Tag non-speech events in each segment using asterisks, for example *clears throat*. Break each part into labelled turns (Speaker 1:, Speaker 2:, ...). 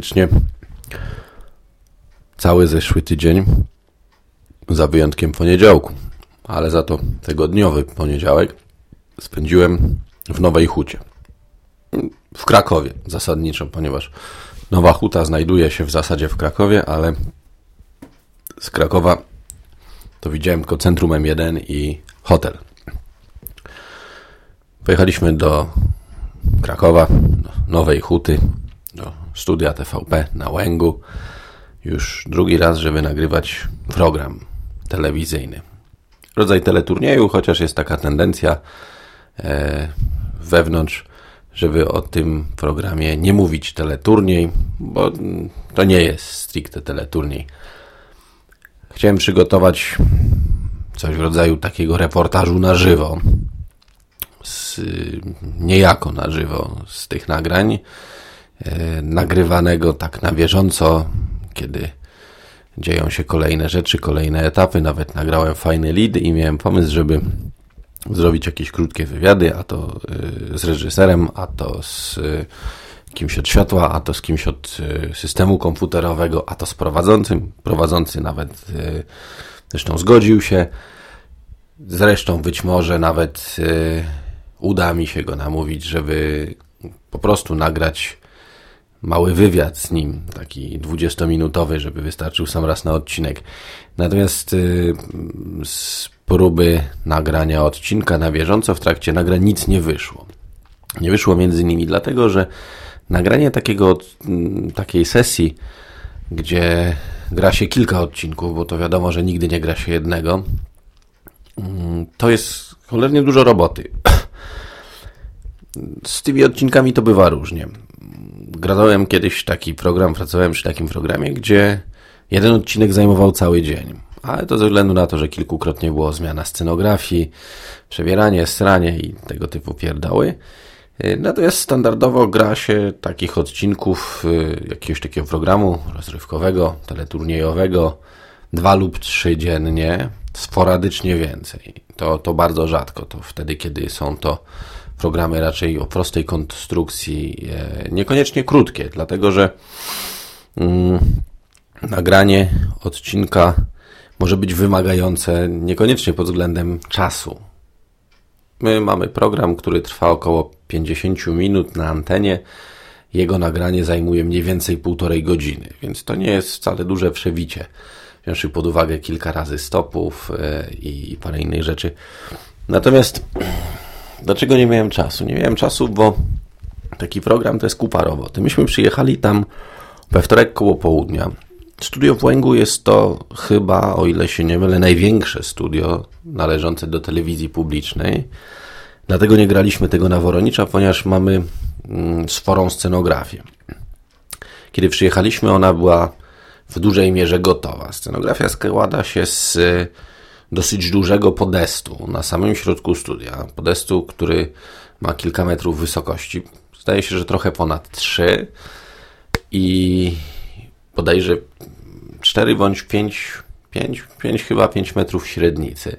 Speaker 1: praktycznie cały zeszły tydzień, za wyjątkiem poniedziałku, ale za to tygodniowy poniedziałek spędziłem w Nowej Hucie. W Krakowie zasadniczo, ponieważ Nowa Huta znajduje się w zasadzie w Krakowie, ale z Krakowa to widziałem tylko centrum M1 i hotel. Pojechaliśmy do Krakowa, do Nowej Huty, do studia TVP na Łęgu. Już drugi raz, żeby nagrywać program telewizyjny. Rodzaj teleturnieju, chociaż jest taka tendencja e, wewnątrz, żeby o tym programie nie mówić teleturniej, bo to nie jest stricte teleturniej. Chciałem przygotować coś w rodzaju takiego reportażu na żywo, z, niejako na żywo z tych nagrań, nagrywanego tak na bieżąco, kiedy dzieją się kolejne rzeczy, kolejne etapy. Nawet nagrałem fajny lead i miałem pomysł, żeby zrobić jakieś krótkie wywiady, a to y, z reżyserem, a to z y, kimś od światła, a to z kimś od systemu komputerowego, a to z prowadzącym. Prowadzący nawet zresztą zgodził się. Zresztą być może nawet uda mi się go namówić, żeby po prostu nagrać mały wywiad z nim, taki 20-minutowy, żeby wystarczył sam raz na odcinek. Natomiast z próby nagrania odcinka na bieżąco w trakcie nagrań nic nie wyszło. Nie wyszło między innymi dlatego, że nagranie takiego, mm, takiej sesji, gdzie gra się kilka odcinków, bo to wiadomo, że nigdy nie gra się jednego, mm, to jest cholernie dużo roboty. *clears throat* Z tymi odcinkami to bywa różnie. Gradałem kiedyś taki program, pracowałem przy takim programie, gdzie jeden odcinek zajmował cały dzień ale to ze względu na to, że kilkukrotnie było zmiana scenografii, przebieranie, stranie i tego typu pierdoły. Y, natomiast standardowo gra się takich odcinków y, jakiegoś takiego programu rozrywkowego, teleturniejowego, dwa lub trzy dziennie, sporadycznie więcej. To, to bardzo rzadko, to wtedy, kiedy są to programy raczej o prostej konstrukcji, y, niekoniecznie krótkie, dlatego że mm, nagranie odcinka może być wymagające niekoniecznie pod względem czasu. My mamy program, który trwa około 50 minut na antenie. Jego nagranie zajmuje mniej więcej półtorej godziny, więc to nie jest wcale duże przewicie. Wziąwszy pod uwagę kilka razy stopów e, i parę innych rzeczy. Natomiast dlaczego nie miałem czasu? Nie miałem czasu, bo taki program to jest kupa roboty. Myśmy przyjechali tam we wtorek koło południa. Studio w Łęgu jest to chyba, o ile się nie mylę, największe studio należące do telewizji publicznej. Dlatego nie graliśmy tego na Woronicza, ponieważ mamy mm, sporą scenografię. Kiedy przyjechaliśmy, ona była w dużej mierze gotowa. Scenografia składa się z dosyć dużego podestu na samym środku studia. Podestu, który ma kilka metrów wysokości. Zdaje się, że trochę ponad 3 i bodajże 4 bądź 5, 5, 5 chyba 5 metrów średnicy.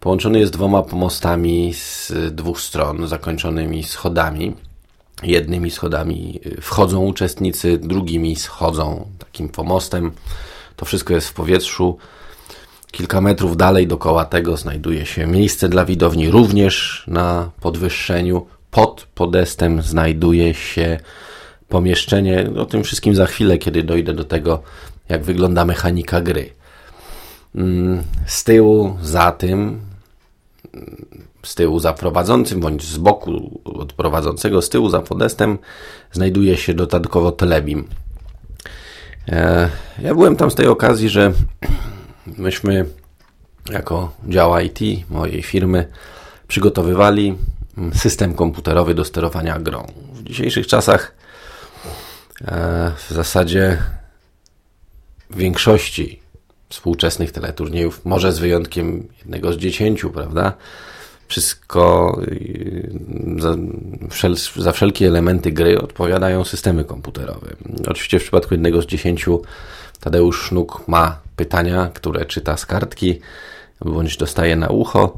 Speaker 1: Połączony jest dwoma pomostami z dwóch stron, zakończonymi schodami. Jednymi schodami wchodzą uczestnicy, drugimi schodzą takim pomostem. To wszystko jest w powietrzu. Kilka metrów dalej dookoła tego znajduje się miejsce dla widowni, również na podwyższeniu. Pod podestem znajduje się pomieszczenie. O tym wszystkim za chwilę, kiedy dojdę do tego, jak wygląda mechanika gry. Mm, z tyłu za tym, z tyłu za prowadzącym, bądź z boku od prowadzącego, z tyłu za podestem, znajduje się dodatkowo telebim. E, ja byłem tam z tej okazji, że *clears throat* myśmy jako dział IT mojej firmy przygotowywali system komputerowy do sterowania grą. W dzisiejszych czasach E, w zasadzie w większości współczesnych teleturniejów, może z wyjątkiem jednego z dziesięciu, prawda? Wszystko y, za, wszel, za wszelkie elementy gry odpowiadają systemy komputerowe. Oczywiście w przypadku jednego z dziesięciu Tadeusz Sznuk ma pytania, które czyta z kartki bądź dostaje na ucho,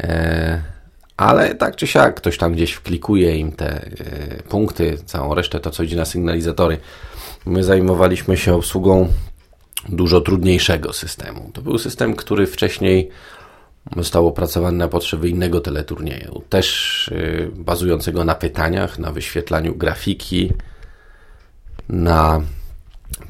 Speaker 1: e, ale tak czy siak ktoś tam gdzieś wklikuje im te y, punkty, całą resztę to, co idzie na sygnalizatory. My zajmowaliśmy się obsługą dużo trudniejszego systemu. To był system, który wcześniej został opracowany na potrzeby innego teleturnieju, też y, bazującego na pytaniach, na wyświetlaniu grafiki, na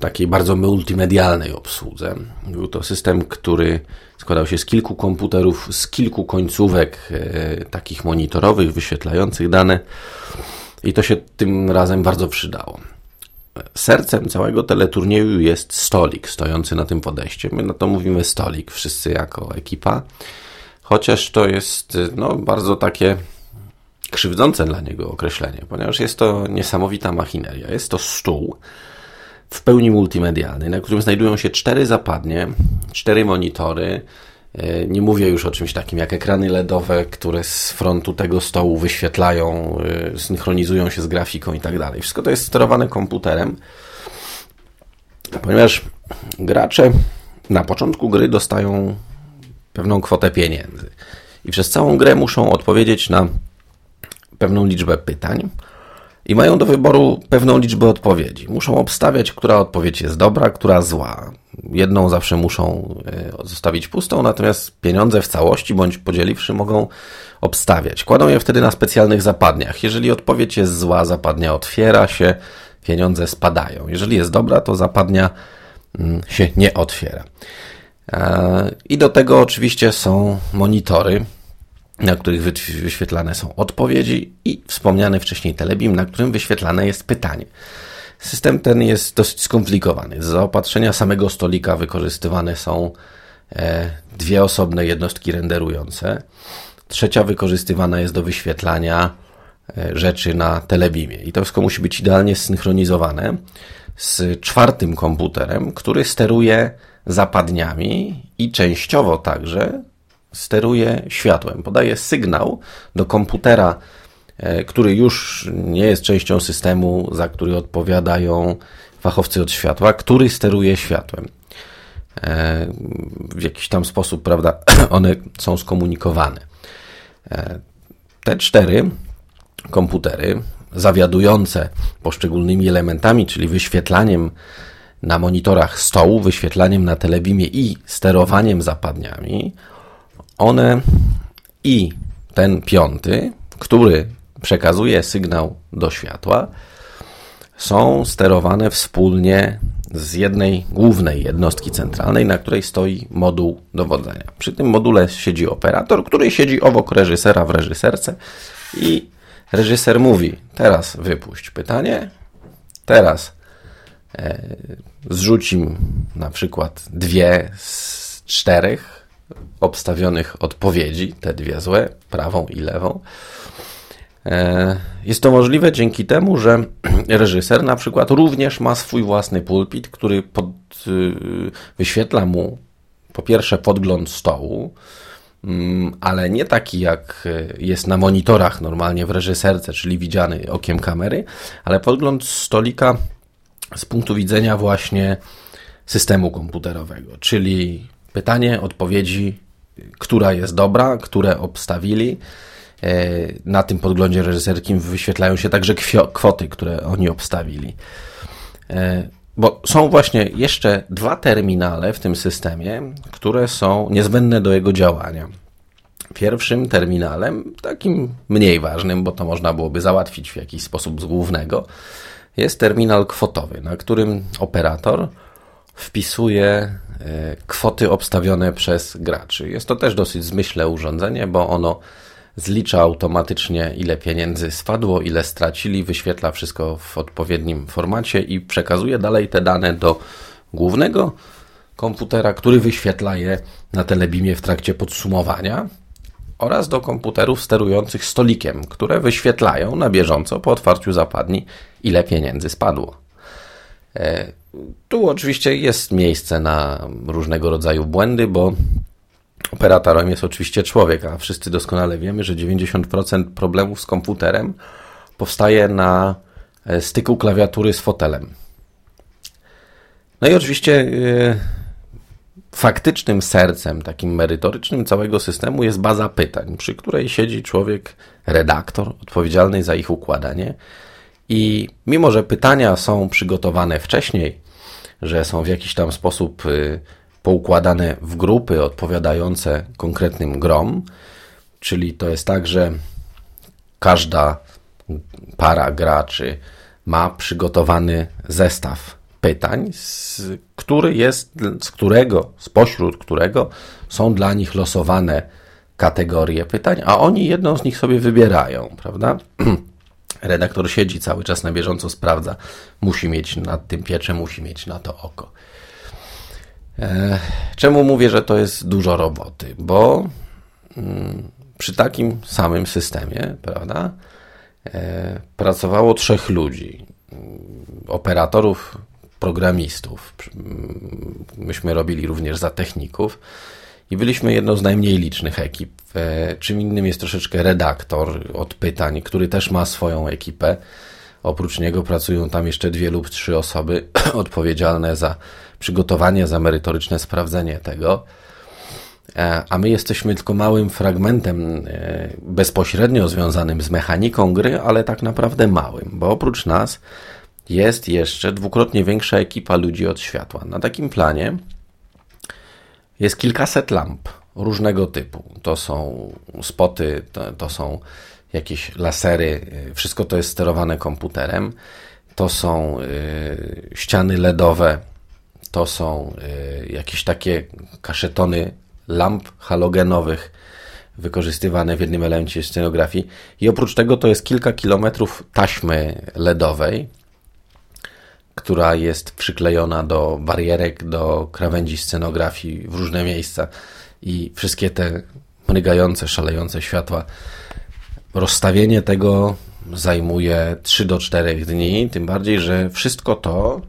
Speaker 1: takiej bardzo multimedialnej obsłudze. Był to system, który składał się z kilku komputerów, z kilku końcówek e, takich monitorowych, wyświetlających dane i to się tym razem bardzo przydało. Sercem całego teleturnieju jest stolik stojący na tym podejście. My na to mówimy stolik, wszyscy jako ekipa, chociaż to jest no, bardzo takie krzywdzące dla niego określenie, ponieważ jest to niesamowita machineria. Jest to stół, w pełni multimedialny, na którym znajdują się cztery zapadnie, cztery monitory. E, nie mówię już o czymś takim jak ekrany LEDowe, które z frontu tego stołu wyświetlają, e, synchronizują się z grafiką i tak dalej. Wszystko to jest sterowane komputerem, ponieważ gracze na początku gry dostają pewną kwotę pieniędzy i przez całą grę muszą odpowiedzieć na pewną liczbę pytań i mają do wyboru pewną liczbę odpowiedzi. Muszą obstawiać, która odpowiedź jest dobra, która zła. Jedną zawsze muszą e, zostawić pustą, natomiast pieniądze w całości bądź podzieliwszy mogą obstawiać. Kładą je wtedy na specjalnych zapadniach. Jeżeli odpowiedź jest zła, zapadnia otwiera się, pieniądze spadają. Jeżeli jest dobra, to zapadnia mm, się nie otwiera. E, I do tego oczywiście są monitory, na których wyświetlane są odpowiedzi i wspomniany wcześniej telebim, na którym wyświetlane jest pytanie. System ten jest dosyć skomplikowany. Z zaopatrzenia samego stolika wykorzystywane są e, dwie osobne jednostki renderujące. Trzecia wykorzystywana jest do wyświetlania e, rzeczy na telebimie. I to wszystko musi być idealnie zsynchronizowane z czwartym komputerem, który steruje zapadniami i częściowo także steruje światłem. Podaje sygnał do komputera, e, który już nie jest częścią systemu, za który odpowiadają fachowcy od światła, który steruje światłem. E, w jakiś tam sposób, prawda, *clears throat* one są skomunikowane. E, te cztery komputery zawiadujące poszczególnymi elementami, czyli wyświetlaniem na monitorach stołu, wyświetlaniem na telebimie i sterowaniem zapadniami, one i ten piąty, który przekazuje sygnał do światła, są sterowane wspólnie z jednej głównej jednostki centralnej, na której stoi moduł dowodzenia. Przy tym module siedzi operator, który siedzi obok reżysera w reżyserce i reżyser mówi: Teraz wypuść pytanie, teraz e, zrzucim na przykład dwie z czterech obstawionych odpowiedzi, te dwie złe, prawą i lewą. E, jest to możliwe dzięki temu, że *clears throat* reżyser na przykład również ma swój własny pulpit, który pod, y, wyświetla mu po pierwsze podgląd stołu, mm, ale nie taki jak jest na monitorach normalnie w reżyserce, czyli widziany okiem kamery, ale podgląd stolika z punktu widzenia właśnie systemu komputerowego, czyli pytanie, odpowiedzi, która jest dobra, które obstawili. E, na tym podglądzie reżyserskim wyświetlają się także kwoty, które oni obstawili. E, bo są właśnie jeszcze dwa terminale w tym systemie, które są niezbędne do jego działania. Pierwszym terminalem, takim mniej ważnym, bo to można byłoby załatwić w jakiś sposób z głównego, jest terminal kwotowy, na którym operator wpisuje e, kwoty obstawione przez graczy. Jest to też dosyć zmyślne urządzenie, bo ono zlicza automatycznie, ile pieniędzy spadło, ile stracili, wyświetla wszystko w odpowiednim formacie i przekazuje dalej te dane do głównego komputera, który wyświetla je na telebimie w trakcie podsumowania oraz do komputerów sterujących stolikiem, które wyświetlają na bieżąco po otwarciu zapadni, ile pieniędzy spadło. E, tu oczywiście jest miejsce na różnego rodzaju błędy, bo operatorem jest oczywiście człowiek, a wszyscy doskonale wiemy, że 90% problemów z komputerem powstaje na e, styku klawiatury z fotelem. No i oczywiście e, faktycznym sercem, takim merytorycznym całego systemu jest baza pytań, przy której siedzi człowiek, redaktor, odpowiedzialny za ich układanie. I mimo, że pytania są przygotowane wcześniej, że są w jakiś tam sposób y, poukładane w grupy odpowiadające konkretnym grom, czyli to jest tak, że każda para graczy ma przygotowany zestaw pytań, z, który jest, z którego, spośród którego są dla nich losowane kategorie pytań, a oni jedną z nich sobie wybierają, prawda? *clears throat* Redaktor siedzi cały czas na bieżąco, sprawdza, musi mieć nad tym piecze, musi mieć na to oko. E, czemu mówię, że to jest dużo roboty? Bo mm, przy takim samym systemie, prawda, e, pracowało trzech ludzi. Operatorów, programistów. Myśmy robili również za techników i byliśmy jedną z najmniej licznych ekip. Czym innym jest troszeczkę redaktor od pytań, który też ma swoją ekipę. Oprócz niego pracują tam jeszcze dwie lub trzy osoby *clears throat* odpowiedzialne za przygotowanie, za merytoryczne sprawdzenie tego. E, a my jesteśmy tylko małym fragmentem e, bezpośrednio związanym z mechaniką gry, ale tak naprawdę małym, bo oprócz nas jest jeszcze dwukrotnie większa ekipa ludzi od światła. Na takim planie jest kilkaset lamp różnego typu. To są spoty, to, to są jakieś lasery, wszystko to jest sterowane komputerem. To są y, ściany LEDowe, to są y, jakieś takie kaszetony lamp halogenowych wykorzystywane w jednym elemencie scenografii. I oprócz tego to jest kilka kilometrów taśmy LEDowej, która jest przyklejona do barierek, do krawędzi scenografii w różne miejsca i wszystkie te mrygające, szalejące światła. Rozstawienie tego zajmuje 3 do 4 dni, tym bardziej, że wszystko to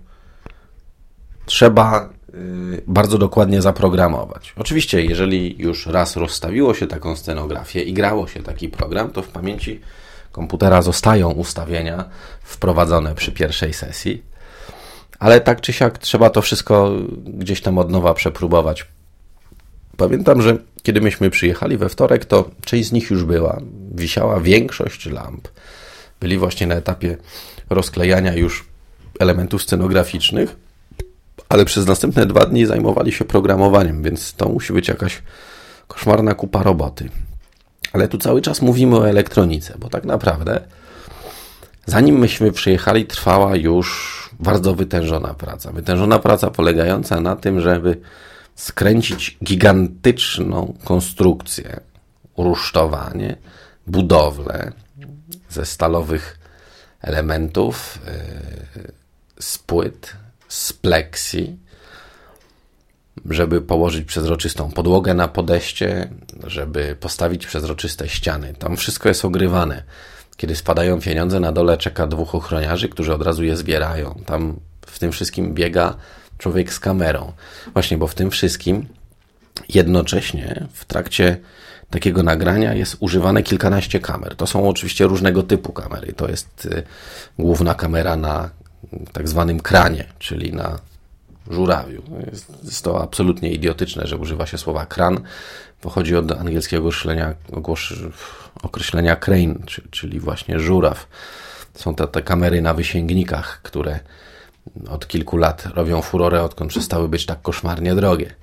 Speaker 1: trzeba y, bardzo dokładnie zaprogramować. Oczywiście, jeżeli już raz rozstawiło się taką scenografię i grało się taki program, to w pamięci komputera zostają ustawienia wprowadzone przy pierwszej sesji, ale tak czy siak trzeba to wszystko gdzieś tam od nowa przepróbować. Pamiętam, że kiedy myśmy przyjechali we wtorek, to część z nich już była. Wisiała większość lamp. Byli właśnie na etapie rozklejania już elementów scenograficznych, ale przez następne dwa dni zajmowali się programowaniem, więc to musi być jakaś koszmarna kupa roboty. Ale tu cały czas mówimy o elektronice, bo tak naprawdę zanim myśmy przyjechali, trwała już bardzo wytężona praca. Wytężona praca polegająca na tym, żeby skręcić gigantyczną konstrukcję, urusztowanie, budowlę ze stalowych elementów, yy, z płyt, z pleksji, żeby położyć przezroczystą podłogę na podejście, żeby postawić przezroczyste ściany. Tam wszystko jest ogrywane. Kiedy spadają pieniądze, na dole czeka dwóch ochroniarzy, którzy od razu je zbierają. Tam w tym wszystkim biega człowiek z kamerą. Właśnie, bo w tym wszystkim jednocześnie w trakcie takiego nagrania jest używane kilkanaście kamer. To są oczywiście różnego typu kamery. To jest y, główna kamera na tak zwanym kranie, czyli na żurawiu. Jest to absolutnie idiotyczne, że używa się słowa kran. Pochodzi od angielskiego określenia, crane, czyli właśnie żuraw. Są to te kamery na wysięgnikach, które od kilku lat robią furorę, odkąd przestały być tak koszmarnie drogie.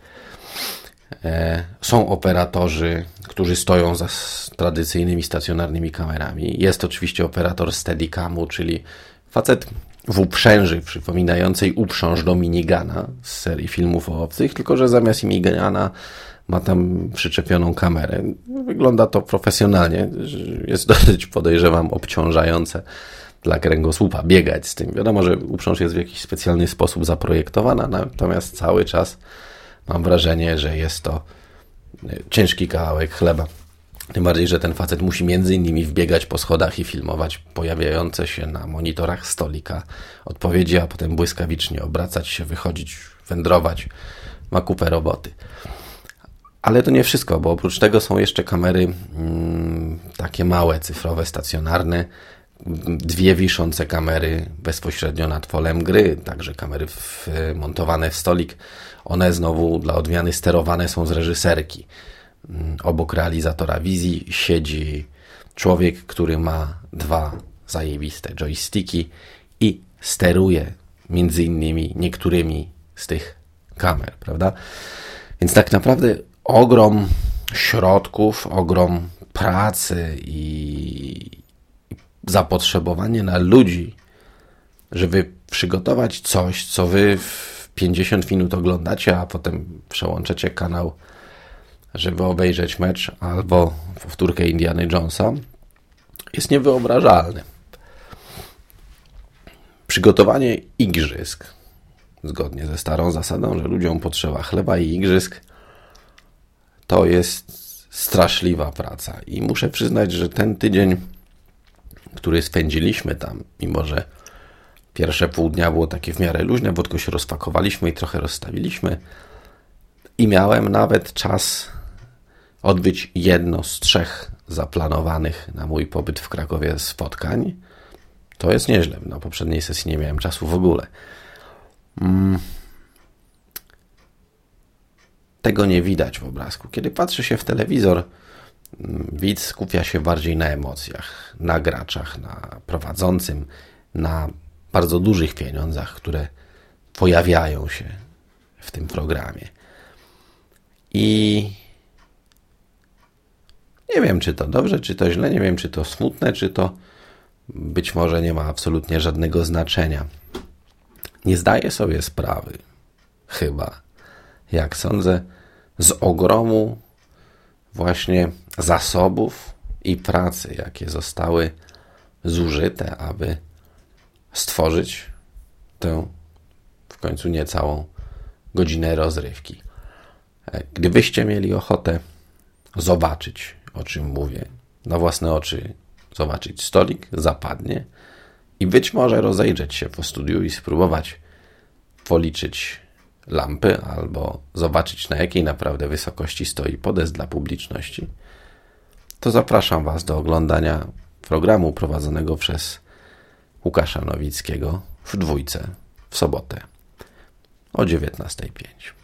Speaker 1: E, są operatorzy, którzy stoją za tradycyjnymi stacjonarnymi kamerami. Jest oczywiście operator Steadicamu, czyli facet w uprzęży przypominającej uprząż do minigana z serii filmów o obcych, tylko że zamiast minigana ma tam przyczepioną kamerę. Wygląda to profesjonalnie. Jest dosyć, podejrzewam, obciążające dla kręgosłupa biegać z tym. Wiadomo, że uprząż jest w jakiś specjalny sposób zaprojektowana, natomiast cały czas mam wrażenie, że jest to e, ciężki kawałek chleba. Tym bardziej, że ten facet musi między innymi wbiegać po schodach i filmować pojawiające się na monitorach stolika odpowiedzi, a potem błyskawicznie obracać się, wychodzić, wędrować. Ma kupę roboty. Ale to nie wszystko, bo oprócz tego są jeszcze kamery mm, takie małe, cyfrowe, stacjonarne, dwie wiszące kamery bezpośrednio nad polem gry, także kamery montowane w stolik. One znowu dla odmiany sterowane są z reżyserki. Mm, obok realizatora wizji siedzi człowiek, który ma dwa zajebiste joysticki i steruje między innymi niektórymi z tych kamer, prawda? Więc tak naprawdę ogrom środków, ogrom pracy i zapotrzebowanie na ludzi, żeby przygotować coś, co wy w 50 minut oglądacie, a potem przełączacie kanał, żeby obejrzeć mecz albo powtórkę Indiana Jonesa, jest niewyobrażalny. Przygotowanie igrzysk, zgodnie ze starą zasadą, że ludziom potrzeba chleba i igrzysk, to jest straszliwa praca. I muszę przyznać, że ten tydzień, który spędziliśmy tam, mimo że pierwsze pół dnia było takie w miarę luźne, bo tylko się rozpakowaliśmy i trochę rozstawiliśmy, i miałem nawet czas odbyć jedno z trzech zaplanowanych na mój pobyt w Krakowie spotkań. To jest nieźle. Na poprzedniej sesji nie miałem czasu w ogóle. Mm. Tego nie widać w obrazku. Kiedy patrzy się w telewizor, widz skupia się bardziej na emocjach, na graczach, na prowadzącym, na bardzo dużych pieniądzach, które pojawiają się w tym programie. I nie wiem, czy to dobrze, czy to źle, nie wiem, czy to smutne, czy to być może nie ma absolutnie żadnego znaczenia. Nie zdaję sobie sprawy, chyba, jak sądzę, z ogromu właśnie zasobów i pracy, jakie zostały zużyte, aby stworzyć tę w końcu niecałą godzinę rozrywki. Gdybyście mieli ochotę zobaczyć, o czym mówię, na własne oczy zobaczyć stolik, zapadnie i być może rozejrzeć się po studiu i spróbować policzyć lampy albo zobaczyć na jakiej naprawdę wysokości stoi podest dla publiczności, to zapraszam Was do oglądania programu prowadzonego przez Łukasza Nowickiego w dwójce w sobotę o 19.05.